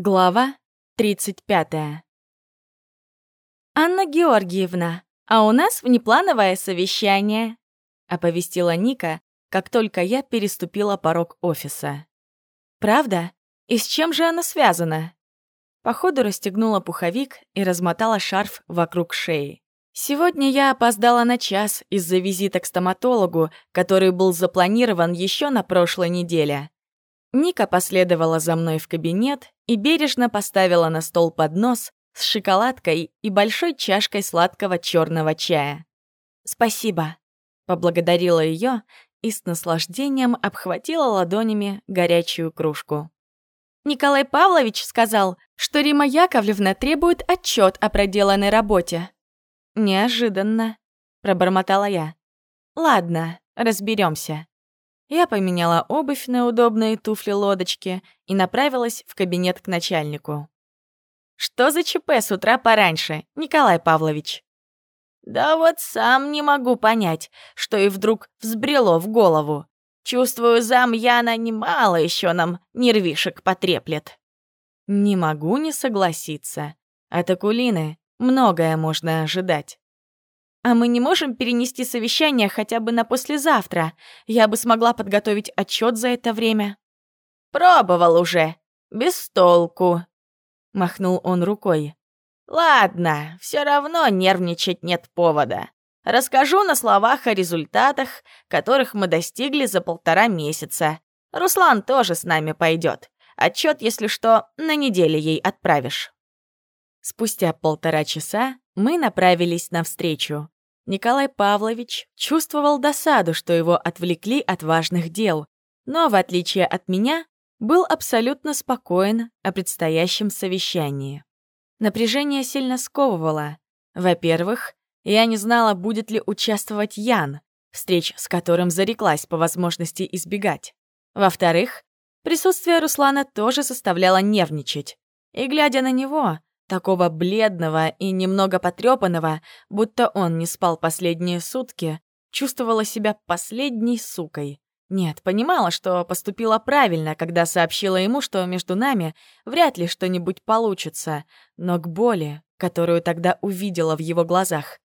Глава 35 «Анна Георгиевна, а у нас внеплановое совещание», — оповестила Ника, как только я переступила порог офиса. «Правда? И с чем же оно связано?» Походу расстегнула пуховик и размотала шарф вокруг шеи. Сегодня я опоздала на час из-за визита к стоматологу, который был запланирован еще на прошлой неделе. Ника последовала за мной в кабинет и бережно поставила на стол поднос с шоколадкой и большой чашкой сладкого черного чая. «Спасибо», — поблагодарила ее и с наслаждением обхватила ладонями горячую кружку. Николай Павлович сказал, что Рима Яковлевна требует отчет о проделанной работе. «Неожиданно», — пробормотала я. «Ладно, разберемся. Я поменяла обувь на удобные туфли-лодочки и направилась в кабинет к начальнику. «Что за ЧП с утра пораньше, Николай Павлович?» «Да вот сам не могу понять, что и вдруг взбрело в голову. Чувствую, зам Яна немало еще нам нервишек потреплет». «Не могу не согласиться. От Акулины многое можно ожидать». А мы не можем перенести совещание хотя бы на послезавтра. Я бы смогла подготовить отчет за это время. Пробовал уже. Без толку. Махнул он рукой. Ладно, все равно нервничать нет повода. Расскажу на словах о результатах, которых мы достигли за полтора месяца. Руслан тоже с нами пойдет. Отчет, если что, на неделе ей отправишь. Спустя полтора часа мы направились навстречу. Николай Павлович чувствовал досаду, что его отвлекли от важных дел, но, в отличие от меня, был абсолютно спокоен о предстоящем совещании. Напряжение сильно сковывало. Во-первых, я не знала, будет ли участвовать Ян, встреч с которым зареклась по возможности избегать. Во-вторых, присутствие Руслана тоже заставляло нервничать. И, глядя на него, такого бледного и немного потрепанного, будто он не спал последние сутки, чувствовала себя последней сукой. Нет, понимала, что поступила правильно, когда сообщила ему, что между нами вряд ли что-нибудь получится, но к боли, которую тогда увидела в его глазах,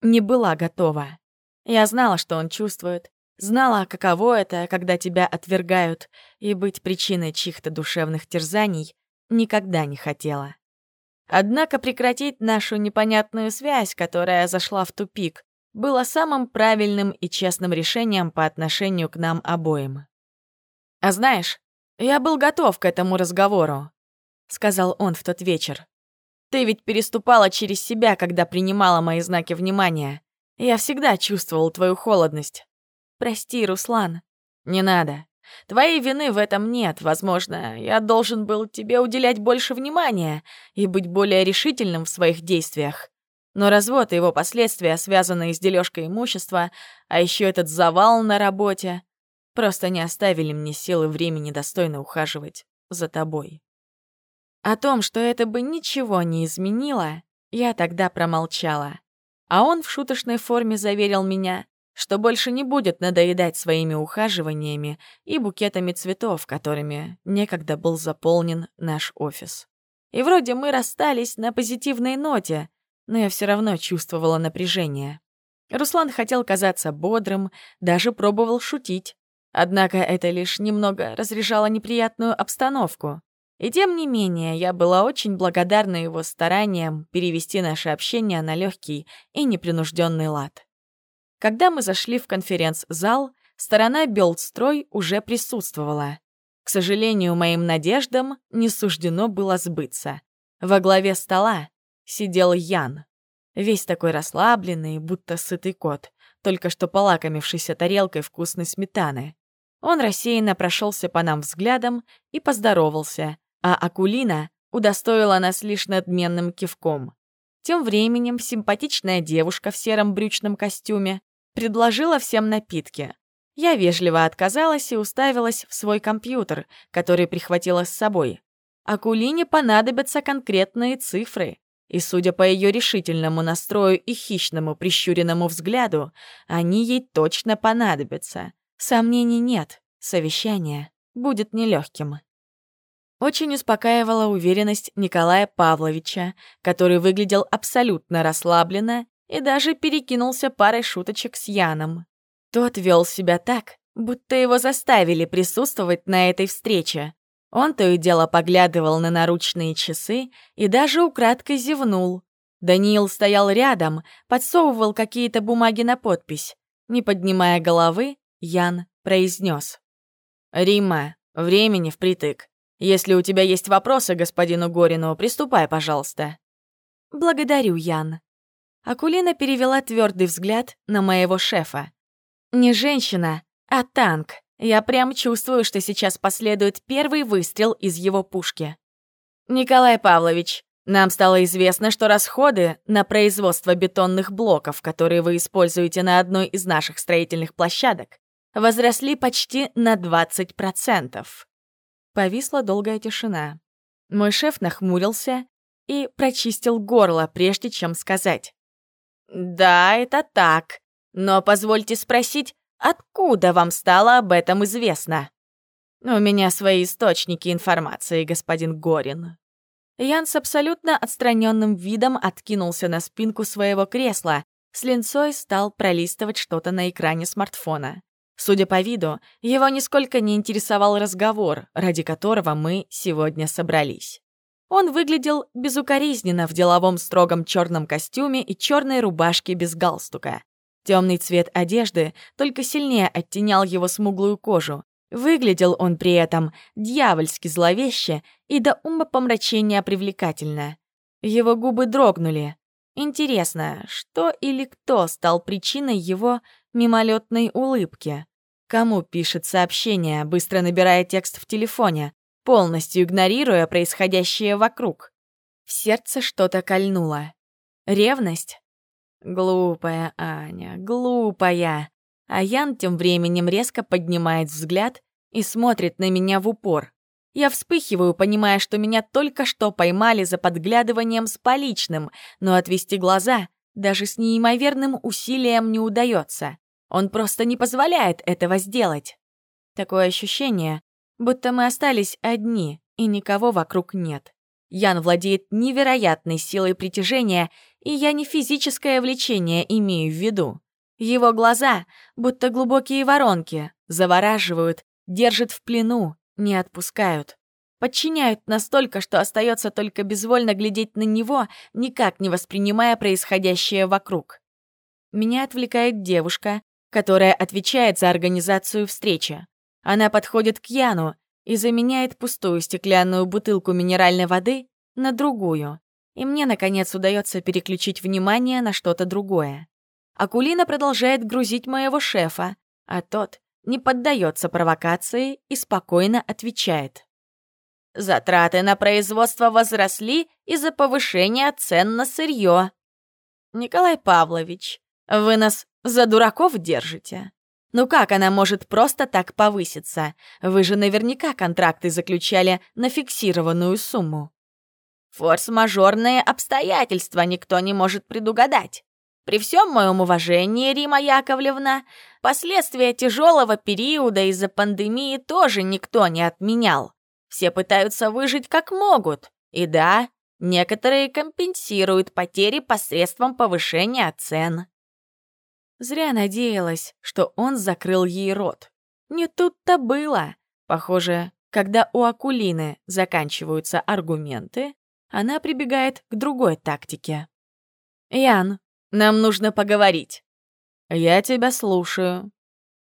не была готова. Я знала, что он чувствует, знала, каково это, когда тебя отвергают, и быть причиной чьих-то душевных терзаний никогда не хотела. Однако прекратить нашу непонятную связь, которая зашла в тупик, было самым правильным и честным решением по отношению к нам обоим. «А знаешь, я был готов к этому разговору», — сказал он в тот вечер. «Ты ведь переступала через себя, когда принимала мои знаки внимания. Я всегда чувствовал твою холодность. Прости, Руслан. Не надо. Твоей вины в этом нет. Возможно, я должен был тебе уделять больше внимания и быть более решительным в своих действиях. Но развод и его последствия, связанные с дележкой имущества, а еще этот завал на работе, просто не оставили мне силы времени достойно ухаживать за тобой. О том, что это бы ничего не изменило, я тогда промолчала. А он в шуточной форме заверил меня, что больше не будет надоедать своими ухаживаниями и букетами цветов, которыми некогда был заполнен наш офис. И вроде мы расстались на позитивной ноте, но я все равно чувствовала напряжение. Руслан хотел казаться бодрым, даже пробовал шутить. Однако это лишь немного разряжало неприятную обстановку. И тем не менее, я была очень благодарна его стараниям перевести наше общение на легкий и непринужденный лад. Когда мы зашли в конференц-зал, сторона Белдстрой уже присутствовала. К сожалению, моим надеждам не суждено было сбыться. Во главе стола сидел Ян. Весь такой расслабленный, будто сытый кот, только что полакомившийся тарелкой вкусной сметаны. Он рассеянно прошелся по нам взглядом и поздоровался, а Акулина удостоила нас лишь надменным кивком. Тем временем симпатичная девушка в сером брючном костюме Предложила всем напитки. Я вежливо отказалась и уставилась в свой компьютер, который прихватила с собой. Акулине понадобятся конкретные цифры. И, судя по ее решительному настрою и хищному прищуренному взгляду, они ей точно понадобятся. Сомнений нет, совещание будет нелегким. Очень успокаивала уверенность Николая Павловича, который выглядел абсолютно расслабленно и даже перекинулся парой шуточек с Яном. Тот вел себя так, будто его заставили присутствовать на этой встрече. Он то и дело поглядывал на наручные часы и даже украдкой зевнул. Даниил стоял рядом, подсовывал какие-то бумаги на подпись. Не поднимая головы, Ян произнес. «Рима, времени впритык. Если у тебя есть вопросы господину Горину, приступай, пожалуйста». «Благодарю, Ян». Акулина перевела твердый взгляд на моего шефа. «Не женщина, а танк. Я прям чувствую, что сейчас последует первый выстрел из его пушки». «Николай Павлович, нам стало известно, что расходы на производство бетонных блоков, которые вы используете на одной из наших строительных площадок, возросли почти на 20%. Повисла долгая тишина. Мой шеф нахмурился и прочистил горло, прежде чем сказать. «Да, это так. Но позвольте спросить, откуда вам стало об этом известно?» «У меня свои источники информации, господин Горин». Ян с абсолютно отстраненным видом откинулся на спинку своего кресла, с линцой стал пролистывать что-то на экране смартфона. Судя по виду, его нисколько не интересовал разговор, ради которого мы сегодня собрались. Он выглядел безукоризненно в деловом строгом черном костюме и черной рубашке без галстука. Темный цвет одежды только сильнее оттенял его смуглую кожу. Выглядел он при этом дьявольски зловеще и до умопомрачения привлекательно. Его губы дрогнули. Интересно, что или кто стал причиной его мимолетной улыбки? Кому пишет сообщение, быстро набирая текст в телефоне, полностью игнорируя происходящее вокруг? В сердце что-то кольнуло. Ревность? Глупая Аня, глупая. А Ян тем временем резко поднимает взгляд и смотрит на меня в упор. Я вспыхиваю, понимая, что меня только что поймали за подглядыванием с поличным, но отвести глаза даже с неимоверным усилием не удается. Он просто не позволяет этого сделать. Такое ощущение, будто мы остались одни, и никого вокруг нет. Ян владеет невероятной силой притяжения, и я не физическое влечение имею в виду. Его глаза, будто глубокие воронки, завораживают, держат в плену, не отпускают. Подчиняют настолько, что остается только безвольно глядеть на него, никак не воспринимая происходящее вокруг. Меня отвлекает девушка, которая отвечает за организацию встречи. Она подходит к Яну и заменяет пустую стеклянную бутылку минеральной воды на другую. И мне, наконец, удается переключить внимание на что-то другое. Акулина продолжает грузить моего шефа, а тот не поддается провокации и спокойно отвечает. Затраты на производство возросли из-за повышения цен на сырье. Николай Павлович, вы нас за дураков держите? Ну как она может просто так повыситься? Вы же наверняка контракты заключали на фиксированную сумму. Форс-мажорные обстоятельства никто не может предугадать. При всем моем уважении, Рима Яковлевна, последствия тяжелого периода из-за пандемии тоже никто не отменял. Все пытаются выжить как могут. И да, некоторые компенсируют потери посредством повышения цен. Зря надеялась, что он закрыл ей рот. Не тут-то было. Похоже, когда у Акулины заканчиваются аргументы, она прибегает к другой тактике. «Ян, нам нужно поговорить». «Я тебя слушаю».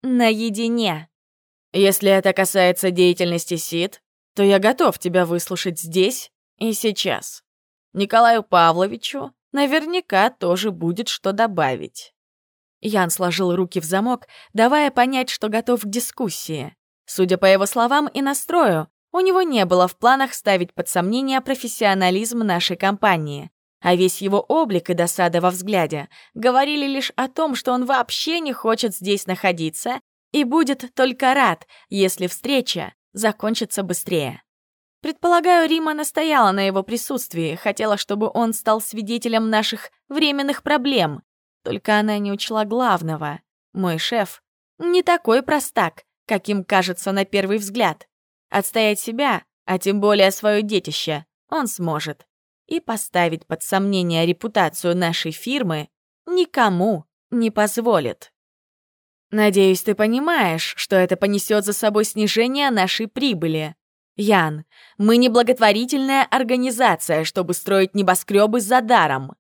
«Наедине». «Если это касается деятельности СИД, то я готов тебя выслушать здесь и сейчас. Николаю Павловичу наверняка тоже будет что добавить». Ян сложил руки в замок, давая понять, что готов к дискуссии. Судя по его словам и настрою, у него не было в планах ставить под сомнение профессионализм нашей компании. А весь его облик и досада во взгляде говорили лишь о том, что он вообще не хочет здесь находиться и будет только рад, если встреча закончится быстрее. Предполагаю, Рима настояла на его присутствии, хотела, чтобы он стал свидетелем наших временных проблем, только она не учла главного. Мой шеф не такой простак, каким кажется на первый взгляд. Отстоять себя а тем более свое детище, он сможет. И поставить под сомнение репутацию нашей фирмы никому не позволит. Надеюсь, ты понимаешь, что это понесет за собой снижение нашей прибыли. Ян, мы не благотворительная организация, чтобы строить небоскребы за даром.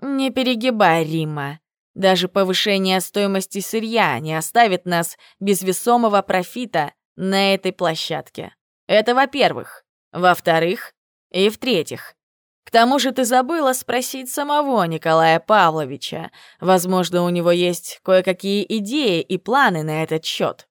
Не перегибай, Рима. Даже повышение стоимости сырья не оставит нас без весомого профита на этой площадке. Это во-первых. Во-вторых и в-третьих. К тому же ты забыла спросить самого Николая Павловича. Возможно, у него есть кое-какие идеи и планы на этот счет.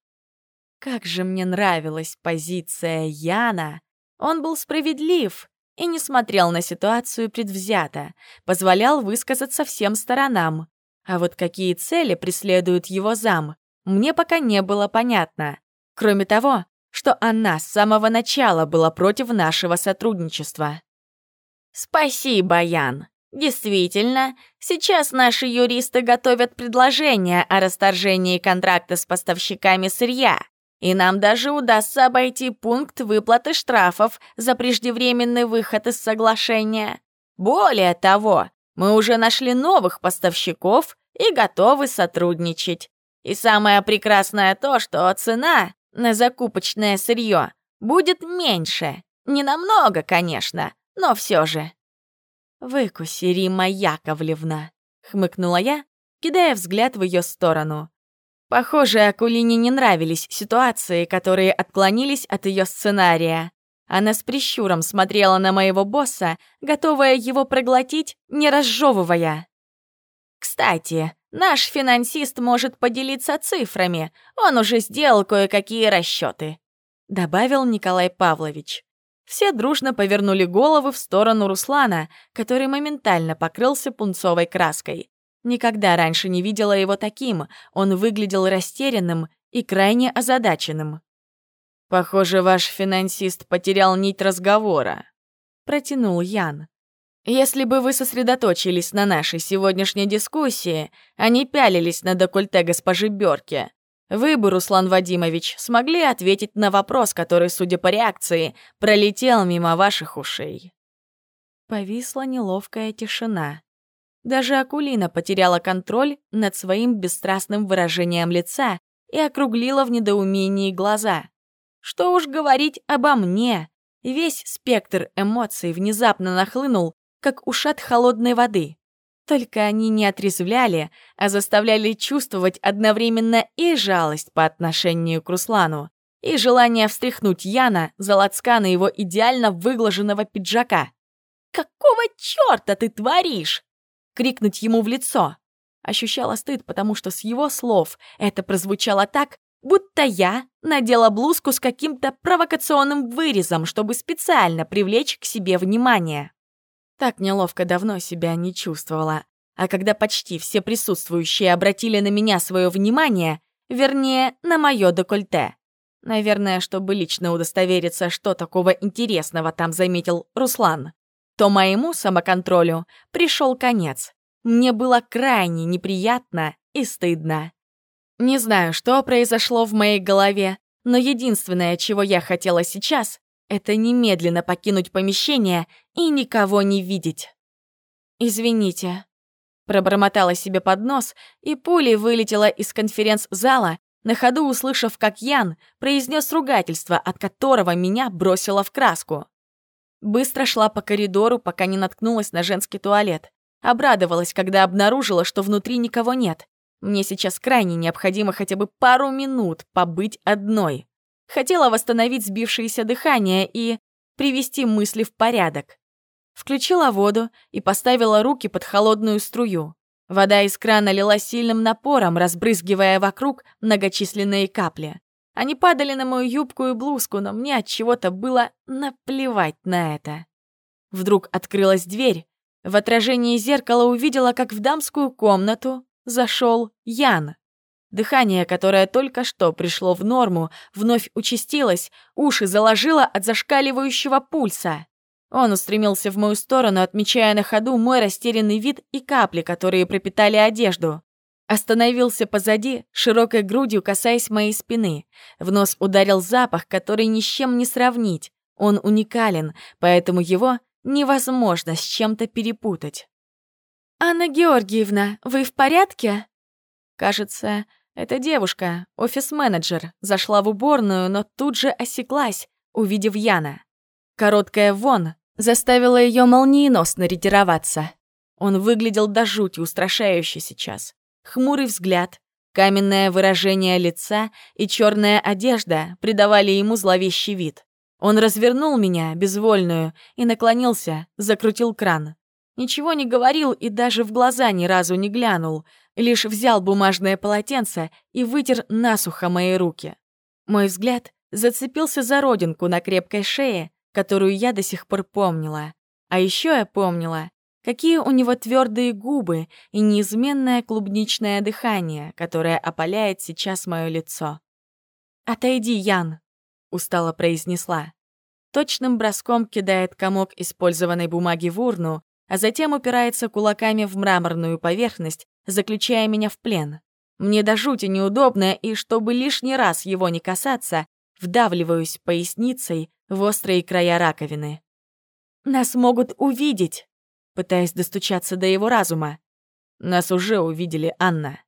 Как же мне нравилась позиция Яна. Он был справедлив и не смотрел на ситуацию предвзято, позволял высказаться всем сторонам. А вот какие цели преследует его зам, мне пока не было понятно. Кроме того, что она с самого начала была против нашего сотрудничества. «Спасибо, Ян. Действительно, сейчас наши юристы готовят предложение о расторжении контракта с поставщиками сырья, и нам даже удастся обойти пункт выплаты штрафов за преждевременный выход из соглашения. Более того, мы уже нашли новых поставщиков и готовы сотрудничать. И самое прекрасное то, что цена на закупочное сырье будет меньше. Не намного, конечно, но все же. «Выкуси, Рима Яковлевна», — хмыкнула я, кидая взгляд в ее сторону. Похоже, Акулине не нравились ситуации, которые отклонились от ее сценария. Она с прищуром смотрела на моего босса, готовая его проглотить, не разжевывая. «Кстати, наш финансист может поделиться цифрами, он уже сделал кое-какие расчеты», — добавил Николай Павлович. Все дружно повернули головы в сторону Руслана, который моментально покрылся пунцовой краской. Никогда раньше не видела его таким, он выглядел растерянным и крайне озадаченным. «Похоже, ваш финансист потерял нить разговора», — протянул Ян. «Если бы вы сосредоточились на нашей сегодняшней дискуссии, а не пялились на декольте госпожи Бёрке, вы бы, Руслан Вадимович, смогли ответить на вопрос, который, судя по реакции, пролетел мимо ваших ушей. Повисла неловкая тишина. Даже Акулина потеряла контроль над своим бесстрастным выражением лица и округлила в недоумении глаза. Что уж говорить обо мне. Весь спектр эмоций внезапно нахлынул, как ушат холодной воды. Только они не отрезвляли, а заставляли чувствовать одновременно и жалость по отношению к Руслану, и желание встряхнуть Яна за лацканы его идеально выглаженного пиджака. «Какого чёрта ты творишь?» Крикнуть ему в лицо. Ощущала стыд, потому что с его слов это прозвучало так, будто я надела блузку с каким-то провокационным вырезом, чтобы специально привлечь к себе внимание. Так неловко давно себя не чувствовала. А когда почти все присутствующие обратили на меня свое внимание, вернее, на мое декольте. Наверное, чтобы лично удостовериться, что такого интересного там заметил Руслан, то моему самоконтролю пришел конец. Мне было крайне неприятно и стыдно. Не знаю, что произошло в моей голове, но единственное, чего я хотела сейчас, это немедленно покинуть помещение и никого не видеть. «Извините», — пробормотала себе под нос, и пулей вылетела из конференц-зала, на ходу услышав, как Ян произнес ругательство, от которого меня бросило в краску. Быстро шла по коридору, пока не наткнулась на женский туалет. Обрадовалась, когда обнаружила, что внутри никого нет. Мне сейчас крайне необходимо хотя бы пару минут побыть одной. Хотела восстановить сбившееся дыхание и привести мысли в порядок. Включила воду и поставила руки под холодную струю. Вода из крана лилась сильным напором, разбрызгивая вокруг многочисленные капли. Они падали на мою юбку и блузку, но мне от чего-то было наплевать на это. Вдруг открылась дверь. В отражении зеркала увидела, как в дамскую комнату зашел Ян. Дыхание, которое только что пришло в норму, вновь участилось, уши заложило от зашкаливающего пульса. Он устремился в мою сторону, отмечая на ходу мой растерянный вид и капли, которые пропитали одежду. Остановился позади, широкой грудью касаясь моей спины. В нос ударил запах, который ни с чем не сравнить. Он уникален, поэтому его невозможно с чем-то перепутать. «Анна Георгиевна, вы в порядке?» Кажется, эта девушка, офис-менеджер, зашла в уборную, но тут же осеклась, увидев Яна. Короткая «вон» заставила ее молниеносно ретироваться. Он выглядел до жути устрашающе сейчас. Хмурый взгляд, каменное выражение лица и черная одежда придавали ему зловещий вид. Он развернул меня, безвольную, и наклонился, закрутил кран. Ничего не говорил и даже в глаза ни разу не глянул, лишь взял бумажное полотенце и вытер насухо мои руки. Мой взгляд зацепился за родинку на крепкой шее, которую я до сих пор помнила. А еще я помнила, какие у него твердые губы и неизменное клубничное дыхание, которое опаляет сейчас мое лицо. «Отойди, Ян», — устало произнесла. Точным броском кидает комок использованной бумаги в урну, а затем упирается кулаками в мраморную поверхность, заключая меня в плен. Мне до жути неудобно, и чтобы лишний раз его не касаться, вдавливаюсь поясницей в острые края раковины. «Нас могут увидеть!» Пытаясь достучаться до его разума. «Нас уже увидели, Анна».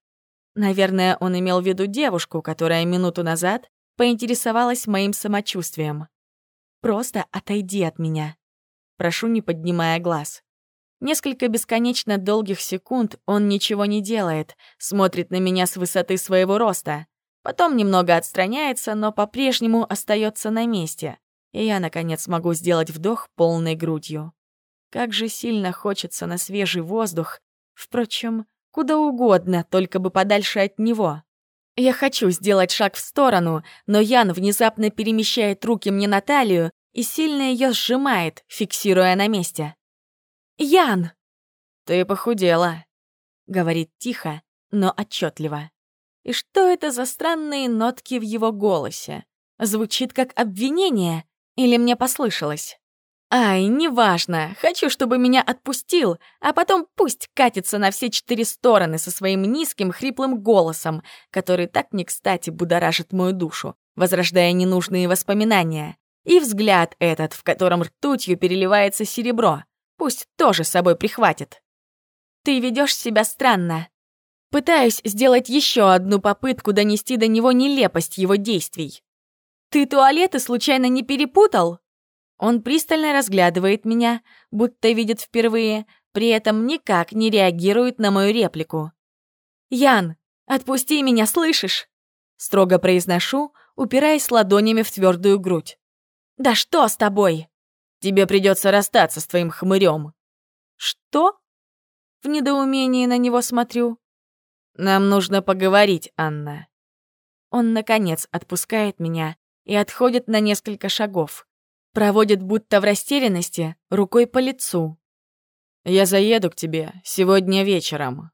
Наверное, он имел в виду девушку, которая минуту назад поинтересовалась моим самочувствием. «Просто отойди от меня». Прошу, не поднимая глаз. Несколько бесконечно долгих секунд он ничего не делает, смотрит на меня с высоты своего роста. Потом немного отстраняется, но по-прежнему остается на месте. И я, наконец, могу сделать вдох полной грудью. Как же сильно хочется на свежий воздух. Впрочем, куда угодно, только бы подальше от него. Я хочу сделать шаг в сторону, но Ян внезапно перемещает руки мне на талию и сильно ее сжимает, фиксируя на месте. «Ян!» «Ты похудела», — говорит тихо, но отчетливо. И что это за странные нотки в его голосе? Звучит как обвинение или мне послышалось? Ай, неважно, хочу, чтобы меня отпустил, а потом пусть катится на все четыре стороны со своим низким хриплым голосом, который так не кстати будоражит мою душу, возрождая ненужные воспоминания. И взгляд этот, в котором ртутью переливается серебро. Пусть тоже с собой прихватит. Ты ведешь себя странно. Пытаюсь сделать еще одну попытку донести до него нелепость его действий. Ты туалеты случайно не перепутал? Он пристально разглядывает меня, будто видит впервые, при этом никак не реагирует на мою реплику. «Ян, отпусти меня, слышишь?» Строго произношу, упираясь ладонями в твердую грудь. «Да что с тобой?» Тебе придется расстаться с твоим хмырем». «Что?» В недоумении на него смотрю. «Нам нужно поговорить, Анна». Он, наконец, отпускает меня и отходит на несколько шагов. Проводит будто в растерянности рукой по лицу. «Я заеду к тебе сегодня вечером».